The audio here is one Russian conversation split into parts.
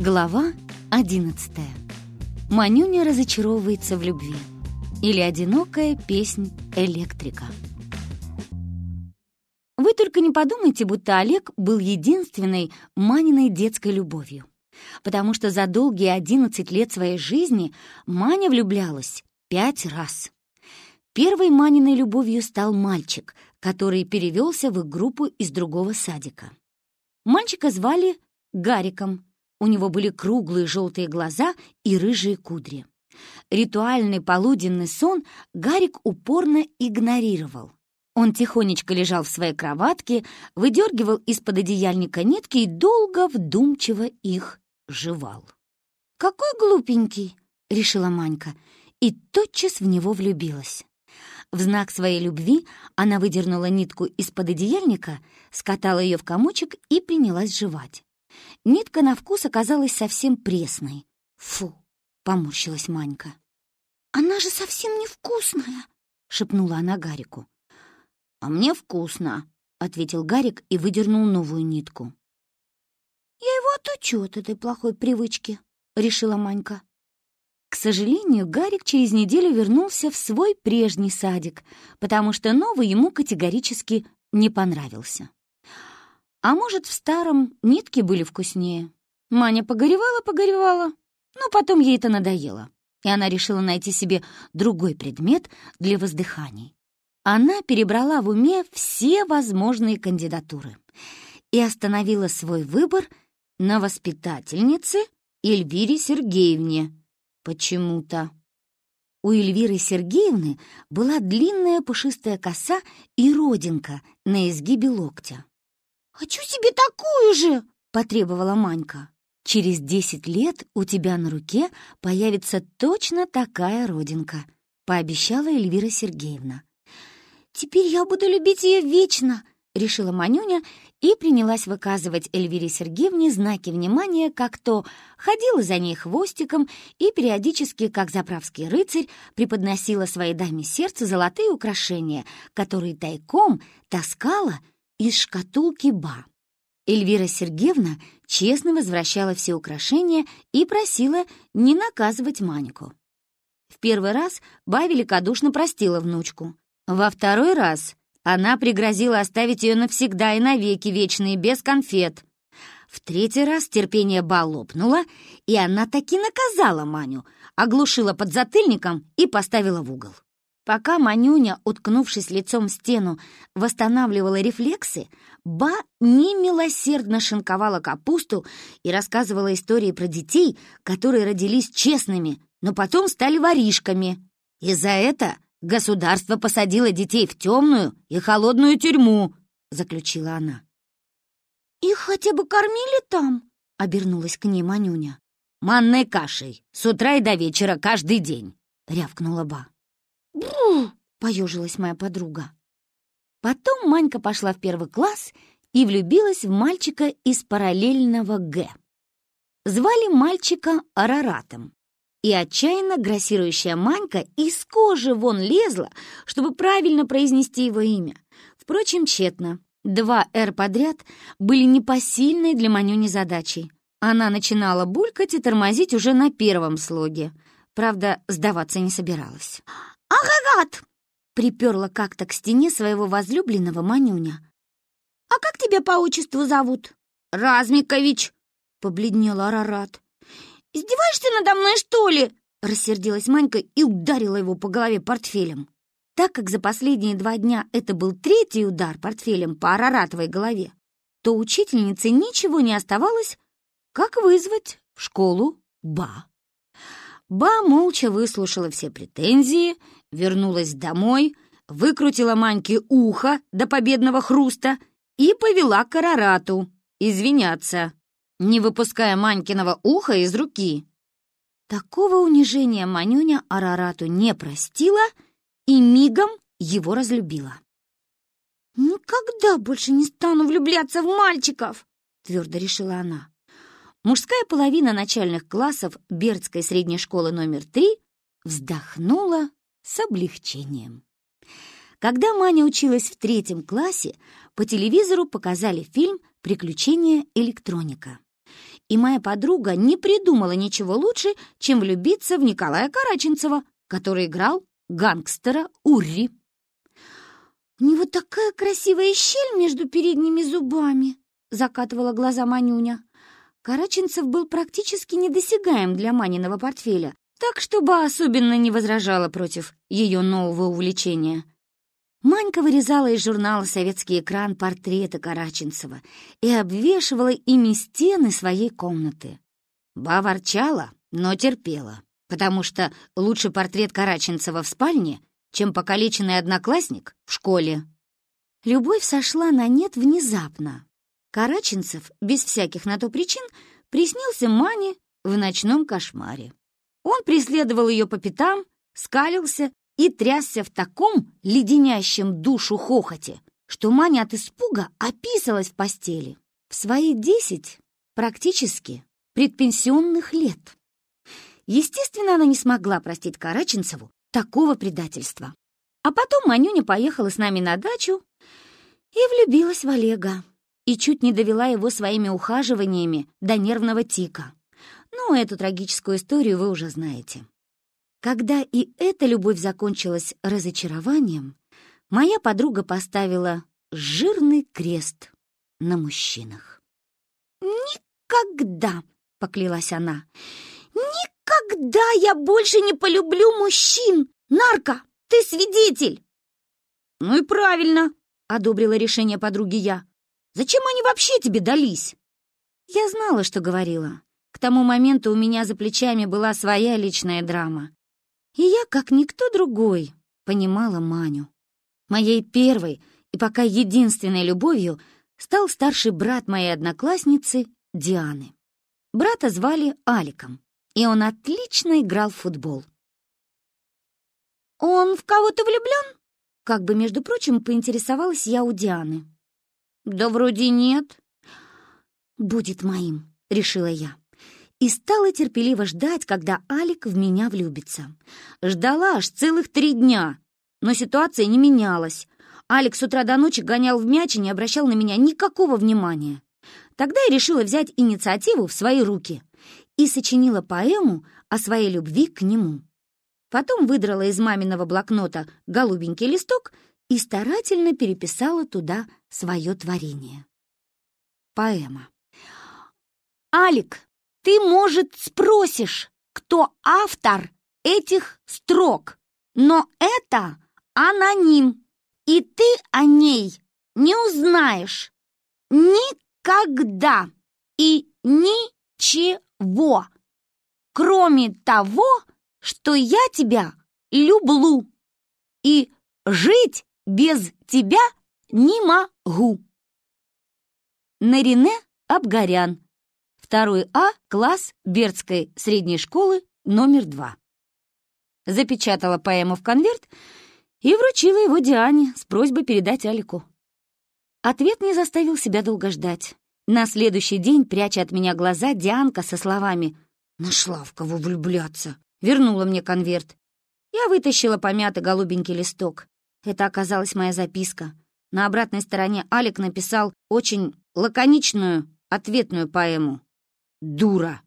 Глава 11. Манюня разочаровывается в любви. Или одинокая песнь электрика. Вы только не подумайте, будто Олег был единственной Маниной детской любовью. Потому что за долгие 11 лет своей жизни Маня влюблялась пять раз. Первой Маниной любовью стал мальчик, который перевелся в их группу из другого садика. Мальчика звали Гариком — у него были круглые желтые глаза и рыжие кудри. Ритуальный полуденный сон Гарик упорно игнорировал. Он тихонечко лежал в своей кроватке, выдергивал из-под одеяльника нитки и долго вдумчиво их жевал. «Какой глупенький!» — решила Манька, и тотчас в него влюбилась. В знак своей любви она выдернула нитку из-под одеяльника, скатала ее в комочек и принялась жевать. Нитка на вкус оказалась совсем пресной. «Фу!» — поморщилась Манька. «Она же совсем невкусная!» — шепнула она Гарику. «А мне вкусно!» — ответил Гарик и выдернул новую нитку. «Я его отучу от этой плохой привычки», — решила Манька. К сожалению, Гарик через неделю вернулся в свой прежний садик, потому что новый ему категорически не понравился. А может, в старом нитки были вкуснее. Маня погоревала-погоревала, но потом ей это надоело, и она решила найти себе другой предмет для воздыханий. Она перебрала в уме все возможные кандидатуры и остановила свой выбор на воспитательнице Эльвире Сергеевне. Почему-то. У Эльвиры Сергеевны была длинная пушистая коса и родинка на изгибе локтя. «Хочу себе такую же!» — потребовала Манька. «Через десять лет у тебя на руке появится точно такая родинка», — пообещала Эльвира Сергеевна. «Теперь я буду любить ее вечно», — решила Манюня и принялась выказывать Эльвире Сергеевне знаки внимания, как то ходила за ней хвостиком и периодически, как заправский рыцарь, преподносила своей даме сердце золотые украшения, которые тайком таскала из шкатулки Ба. Эльвира Сергеевна честно возвращала все украшения и просила не наказывать Манику. В первый раз Ба великодушно простила внучку. Во второй раз она пригрозила оставить ее навсегда и навеки вечные, без конфет. В третий раз терпение Ба лопнуло, и она таки наказала Маню, оглушила подзатыльником и поставила в угол. Пока Манюня, уткнувшись лицом в стену, восстанавливала рефлексы, Ба немилосердно шинковала капусту и рассказывала истории про детей, которые родились честными, но потом стали воришками. И за это государство посадило детей в темную и холодную тюрьму, заключила она. «Их хотя бы кормили там?» — обернулась к ней Манюня. «Манной кашей, с утра и до вечера каждый день», — рявкнула Ба. «Бру!» — поежилась моя подруга. Потом Манька пошла в первый класс и влюбилась в мальчика из параллельного Г. Звали мальчика Араратом. И отчаянно грассирующая Манька из кожи вон лезла, чтобы правильно произнести его имя. Впрочем, тщетно. Два «Р» подряд были непосильной для Манюни задачей. Она начинала булькать и тормозить уже на первом слоге. Правда, сдаваться не собиралась. «Агагат!» — приперла как-то к стене своего возлюбленного Манюня. «А как тебя по отчеству зовут?» «Размикович!» — побледнел Арарат. «Издеваешься надо мной, что ли?» — рассердилась Манька и ударила его по голове портфелем. Так как за последние два дня это был третий удар портфелем по Араратовой голове, то учительнице ничего не оставалось, как вызвать в школу Ба. Ба молча выслушала все претензии, вернулась домой, выкрутила Маньке ухо до победного хруста и повела к Арарату извиняться, не выпуская Манькиного уха из руки. Такого унижения Манюня Арарату не простила и мигом его разлюбила. «Никогда больше не стану влюбляться в мальчиков!» — твердо решила она. Мужская половина начальных классов Бердской средней школы номер три вздохнула с облегчением. Когда Маня училась в третьем классе, по телевизору показали фильм «Приключения электроника». и моя подруга не придумала ничего лучше, чем влюбиться в Николая Караченцева, который играл гангстера Урри. «У него такая красивая щель между передними зубами!» — закатывала глаза Манюня. Караченцев был практически недосягаем для Маниного портфеля, так чтобы особенно не возражала против ее нового увлечения. Манька вырезала из журнала «Советский экран» портреты Караченцева и обвешивала ими стены своей комнаты. Ба ворчала, но терпела, потому что лучше портрет Караченцева в спальне, чем покалеченный одноклассник в школе. Любовь сошла на нет внезапно. Караченцев, без всяких на то причин, приснился Мане в ночном кошмаре. Он преследовал ее по пятам, скалился и трясся в таком леденящем душу хохоте, что Маня от испуга описалась в постели. В свои десять, практически, предпенсионных лет. Естественно, она не смогла простить Караченцеву такого предательства. А потом Манюня поехала с нами на дачу и влюбилась в Олега, и чуть не довела его своими ухаживаниями до нервного тика. Ну, эту трагическую историю вы уже знаете. Когда и эта любовь закончилась разочарованием, моя подруга поставила жирный крест на мужчинах. «Никогда!» — поклялась она. «Никогда я больше не полюблю мужчин! Нарко, ты свидетель!» «Ну и правильно!» — одобрила решение подруги я. «Зачем они вообще тебе дались?» Я знала, что говорила. К тому моменту у меня за плечами была своя личная драма. И я, как никто другой, понимала Маню. Моей первой и пока единственной любовью стал старший брат моей одноклассницы Дианы. Брата звали Аликом, и он отлично играл в футбол. «Он в кого-то влюблен?» Как бы, между прочим, поинтересовалась я у Дианы. «Да вроде нет». «Будет моим», — решила я и стала терпеливо ждать, когда Алик в меня влюбится. Ждала аж целых три дня, но ситуация не менялась. Алик с утра до ночи гонял в мяч и не обращал на меня никакого внимания. Тогда я решила взять инициативу в свои руки и сочинила поэму о своей любви к нему. Потом выдрала из маминого блокнота голубенький листок и старательно переписала туда свое творение. Поэма. «Алик, ты, может, спросишь, кто автор этих строк, но это аноним, и ты о ней не узнаешь никогда и ничего, кроме того, что я тебя люблю и жить без тебя не могу. Нарине Абгарян Второй А, класс Бердской средней школы номер два. Запечатала поэму в конверт и вручила его Диане с просьбой передать Алику. Ответ не заставил себя долго ждать. На следующий день, пряча от меня глаза, Дианка со словами «Нашла в кого влюбляться», вернула мне конверт. Я вытащила помятый голубенький листок. Это оказалась моя записка. На обратной стороне Алик написал очень лаконичную ответную поэму дура!»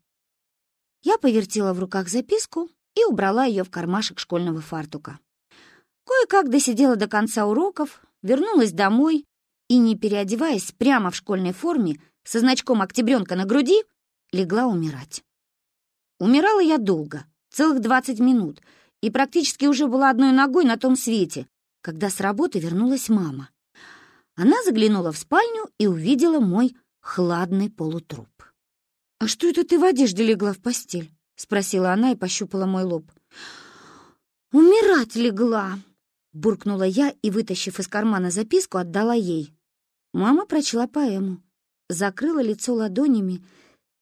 Я повертела в руках записку и убрала ее в кармашек школьного фартука. Кое-как досидела до конца уроков, вернулась домой и, не переодеваясь прямо в школьной форме, со значком «Октябренка» на груди, легла умирать. Умирала я долго, целых двадцать минут, и практически уже была одной ногой на том свете, когда с работы вернулась мама. Она заглянула в спальню и увидела мой хладный полутруп. «А что это ты в одежде легла в постель?» — спросила она и пощупала мой лоб. «Умирать легла!» — буркнула я и, вытащив из кармана записку, отдала ей. Мама прочла поэму, закрыла лицо ладонями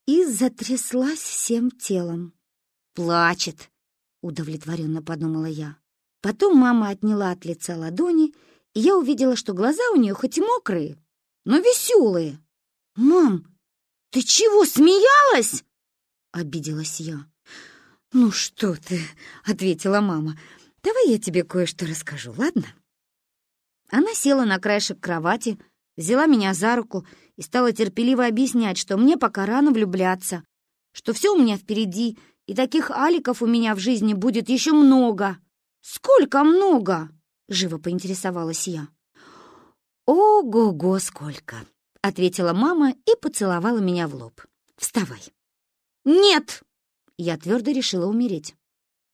и затряслась всем телом. «Плачет!» — удовлетворенно подумала я. Потом мама отняла от лица ладони, и я увидела, что глаза у нее хоть и мокрые, но веселые. «Мам, «Ты чего, смеялась?» — обиделась я. «Ну что ты?» — ответила мама. «Давай я тебе кое-что расскажу, ладно?» Она села на краешек кровати, взяла меня за руку и стала терпеливо объяснять, что мне пока рано влюбляться, что все у меня впереди, и таких аликов у меня в жизни будет еще много. Сколько много? Живо поинтересовалась я. Ого-го, сколько! Ответила мама и поцеловала меня в лоб. Вставай. Нет! Я твердо решила умереть.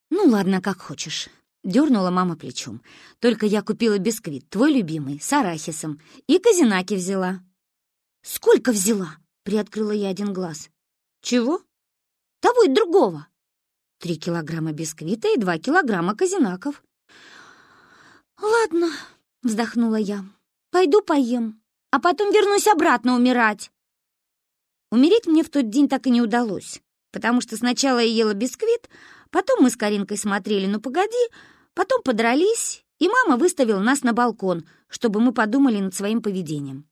Ну ладно, как хочешь. Дернула мама плечом. Только я купила бисквит, твой любимый, с арахисом, и казинаки взяла. Сколько взяла? Приоткрыла я один глаз. Чего? Того и другого. Три килограмма бисквита и два килограмма казинаков. Ладно, вздохнула я. Пойду поем, а потом вернусь обратно умирать. Умереть мне в тот день так и не удалось, потому что сначала я ела бисквит, потом мы с Каринкой смотрели «Ну, погоди», потом подрались, и мама выставила нас на балкон, чтобы мы подумали над своим поведением.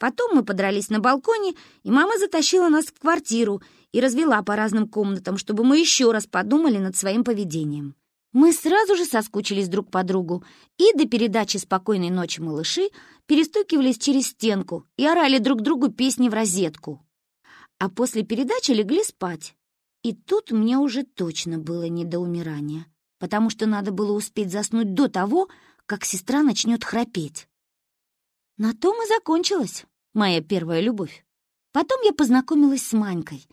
Потом мы подрались на балконе, и мама затащила нас в квартиру и развела по разным комнатам, чтобы мы еще раз подумали над своим поведением. Мы сразу же соскучились друг по другу и до передачи «Спокойной ночи, малыши» перестукивались через стенку и орали друг другу песни в розетку. А после передачи легли спать. И тут мне уже точно было не до умирания, потому что надо было успеть заснуть до того, как сестра начнет храпеть. На том и закончилась моя первая любовь. Потом я познакомилась с Манькой,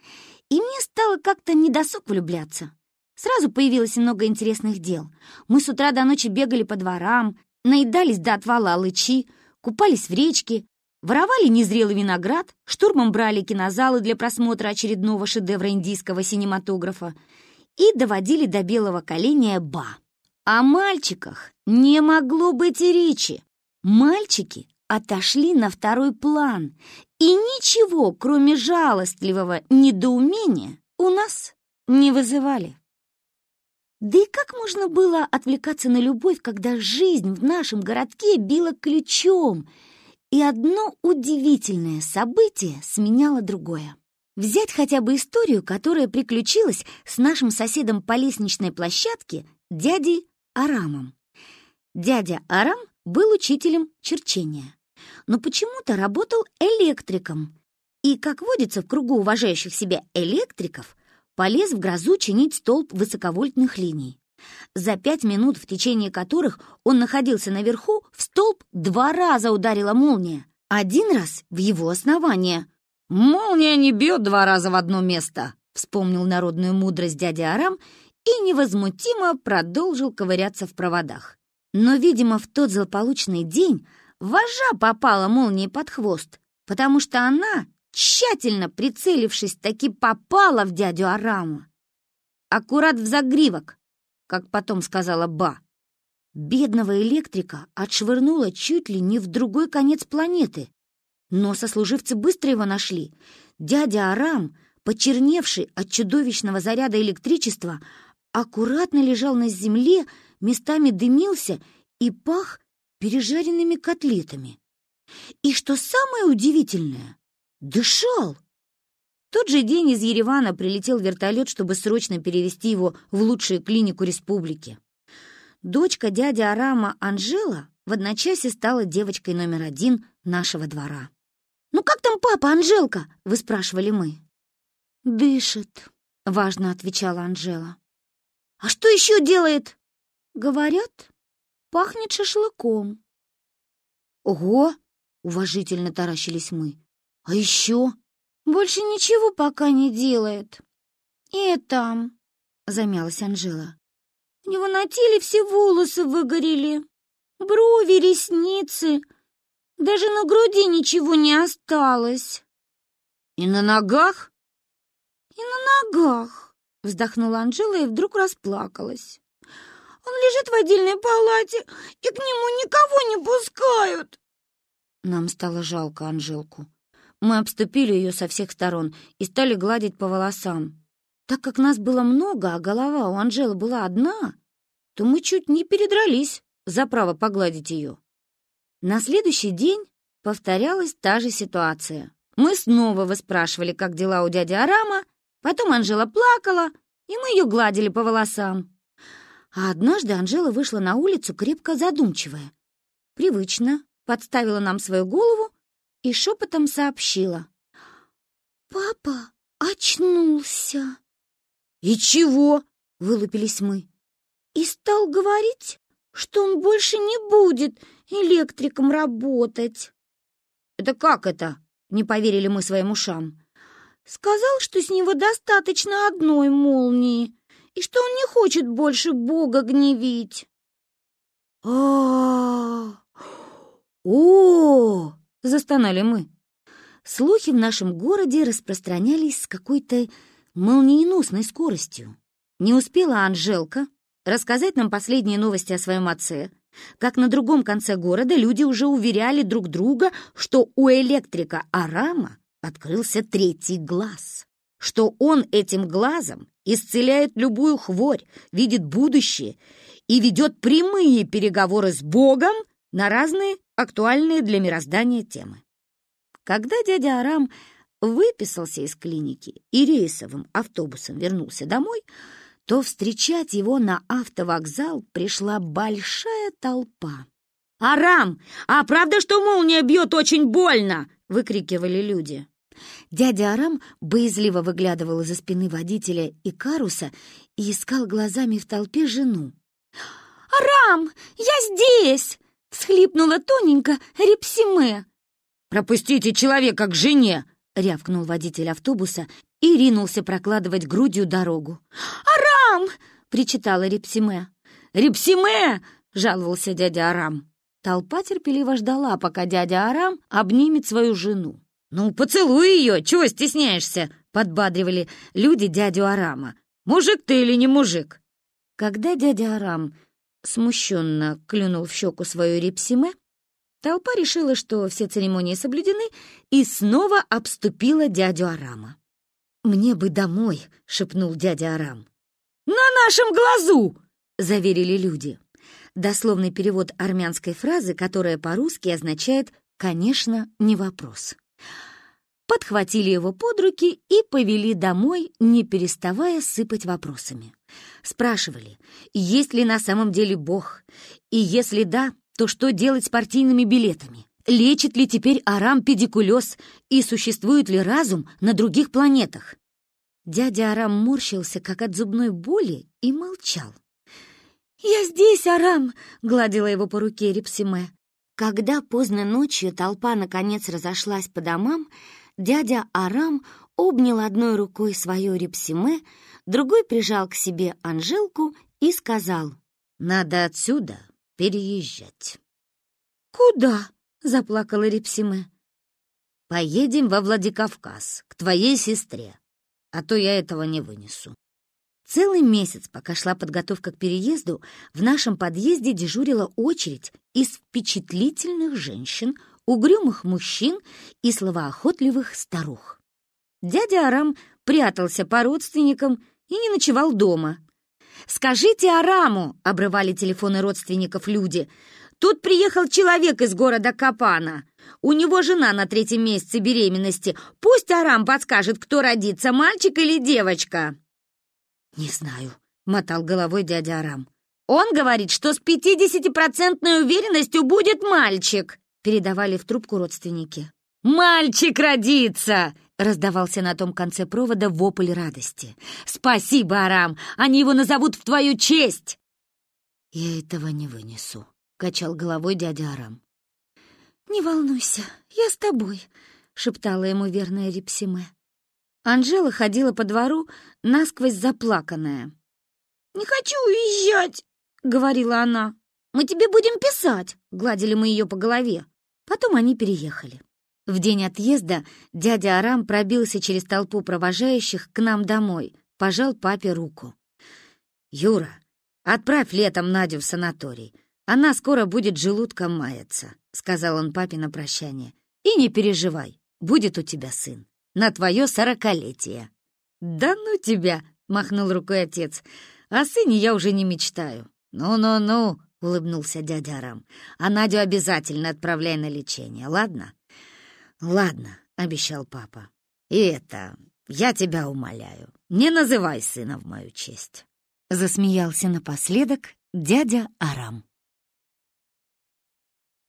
и мне стало как-то недосуг влюбляться. Сразу появилось много интересных дел. Мы с утра до ночи бегали по дворам, наедались до отвала лычи, купались в речке, воровали незрелый виноград, штурмом брали кинозалы для просмотра очередного шедевра индийского синематографа и доводили до белого коленя ба. О мальчиках не могло быть и речи. Мальчики отошли на второй план, и ничего, кроме жалостливого недоумения, у нас не вызывали. Да и как можно было отвлекаться на любовь, когда жизнь в нашем городке била ключом, и одно удивительное событие сменяло другое? Взять хотя бы историю, которая приключилась с нашим соседом по лестничной площадке, дядей Арамом. Дядя Арам был учителем черчения но почему-то работал электриком. И, как водится в кругу уважающих себя электриков, полез в грозу чинить столб высоковольтных линий. За пять минут, в течение которых он находился наверху, в столб два раза ударила молния. Один раз в его основание. «Молния не бьет два раза в одно место», — вспомнил народную мудрость дядя Арам и невозмутимо продолжил ковыряться в проводах. Но, видимо, в тот злополучный день вожа попала молнией под хвост, потому что она, тщательно прицелившись, таки попала в дядю Арама. Аккурат в загривок, как потом сказала Ба. Бедного электрика отшвырнуло чуть ли не в другой конец планеты. Но сослуживцы быстро его нашли. Дядя Арам, почерневший от чудовищного заряда электричества, аккуратно лежал на земле, местами дымился и пах пережаренными котлетами. И что самое удивительное, дышал. Тот же день из Еревана прилетел вертолет, чтобы срочно перевести его в лучшую клинику республики. Дочка дяди Арама Анжела в одночасье стала девочкой номер один нашего двора. «Ну как там папа, Анжелка?» — вы спрашивали мы. «Дышит», — важно отвечала Анжела. «А что еще делает?» «Говорят, Пахнет шашлыком. Ого! Уважительно таращились мы. А еще? Больше ничего пока не делает. И там, замялась Анжела. У него на теле все волосы выгорели. Брови, ресницы. Даже на груди ничего не осталось. И на ногах? И на ногах, вздохнула Анжела и вдруг расплакалась. Он лежит в отдельной палате, и к нему никого не пускают. Нам стало жалко Анжелку. Мы обступили ее со всех сторон и стали гладить по волосам. Так как нас было много, а голова у Анжелы была одна, то мы чуть не передрались за право погладить ее. На следующий день повторялась та же ситуация. Мы снова выспрашивали, как дела у дяди Арама, потом Анжела плакала, и мы ее гладили по волосам. А однажды Анжела вышла на улицу крепко задумчивая. Привычно подставила нам свою голову и шепотом сообщила. «Папа очнулся». «И чего?» — вылупились мы. «И стал говорить, что он больше не будет электриком работать». «Это как это?» — не поверили мы своим ушам. «Сказал, что с него достаточно одной молнии, и что он не хочет больше Бога гневить». «А-а-а! О!» — застонали мы. Слухи в нашем городе распространялись с какой-то молниеносной скоростью. Не успела Анжелка рассказать нам последние новости о своем отце, как на другом конце города люди уже уверяли друг друга, что у электрика Арама открылся третий глаз, что он этим глазом исцеляет любую хворь, видит будущее и ведет прямые переговоры с Богом на разные актуальные для мироздания темы. Когда дядя Арам выписался из клиники и рейсовым автобусом вернулся домой, то встречать его на автовокзал пришла большая толпа. «Арам, а правда, что молния бьет очень больно?» — выкрикивали люди. Дядя Арам боязливо выглядывал из-за спины водителя и каруса и искал глазами в толпе жену. «Арам, я здесь!» — всхлипнула тоненько Репсиме. «Пропустите человека к жене!» — рявкнул водитель автобуса и ринулся прокладывать грудью дорогу. «Арам!» — причитала Репсиме. «Репсиме!» — жаловался дядя Арам. Толпа терпеливо ждала, пока дядя Арам обнимет свою жену. «Ну, поцелуй ее! Чего стесняешься?» — подбадривали люди дядю Арама. «Мужик ты или не мужик?» Когда дядя Арам смущенно клюнул в щеку свою Репсиме, Толпа решила, что все церемонии соблюдены, и снова обступила дядю Арама. «Мне бы домой», — шепнул дядя Арам. «На нашем глазу!» — заверили люди. Дословный перевод армянской фразы, которая по-русски означает «конечно, не вопрос». Подхватили его под руки и повели домой, не переставая сыпать вопросами. Спрашивали, есть ли на самом деле Бог, и если да, то что делать с партийными билетами? Лечит ли теперь Арам педикулез и существует ли разум на других планетах? Дядя Арам морщился, как от зубной боли, и молчал. «Я здесь, Арам!» — гладила его по руке Репсиме. Когда поздно ночью толпа наконец разошлась по домам, дядя Арам обнял одной рукой свое Репсиме, другой прижал к себе Анжелку и сказал, «Надо отсюда переезжать». «Куда?» — заплакала Репсиме. «Поедем во Владикавказ, к твоей сестре, а то я этого не вынесу». Целый месяц, пока шла подготовка к переезду, в нашем подъезде дежурила очередь из впечатлительных женщин, угрюмых мужчин и словоохотливых старух. Дядя Арам прятался по родственникам и не ночевал дома. «Скажите Араму!» — обрывали телефоны родственников люди. «Тут приехал человек из города Капана. У него жена на третьем месяце беременности. Пусть Арам подскажет, кто родится, мальчик или девочка». «Не знаю», — мотал головой дядя Арам. «Он говорит, что с пятидесятипроцентной уверенностью будет мальчик», — передавали в трубку родственники. «Мальчик родится!» — раздавался на том конце провода вопль радости. «Спасибо, Арам! Они его назовут в твою честь!» «Я этого не вынесу», — качал головой дядя Арам. «Не волнуйся, я с тобой», — шептала ему верная Репсиме. Анжела ходила по двору, насквозь заплаканная. «Не хочу уезжать», — говорила она. «Мы тебе будем писать», — гладили мы ее по голове. Потом они переехали. В день отъезда дядя Арам пробился через толпу провожающих к нам домой, пожал папе руку. «Юра, отправь летом Надю в санаторий. Она скоро будет желудком маяться», — сказал он папе на прощание. «И не переживай, будет у тебя сын. На твое сорокалетие». «Да ну тебя!» — махнул рукой отец. «О сыне я уже не мечтаю». «Ну-ну-ну», — улыбнулся дядя Арам. «А Надю обязательно отправляй на лечение, ладно?» «Ладно», — обещал папа. «И это, я тебя умоляю, не называй сына в мою честь». Засмеялся напоследок дядя Арам.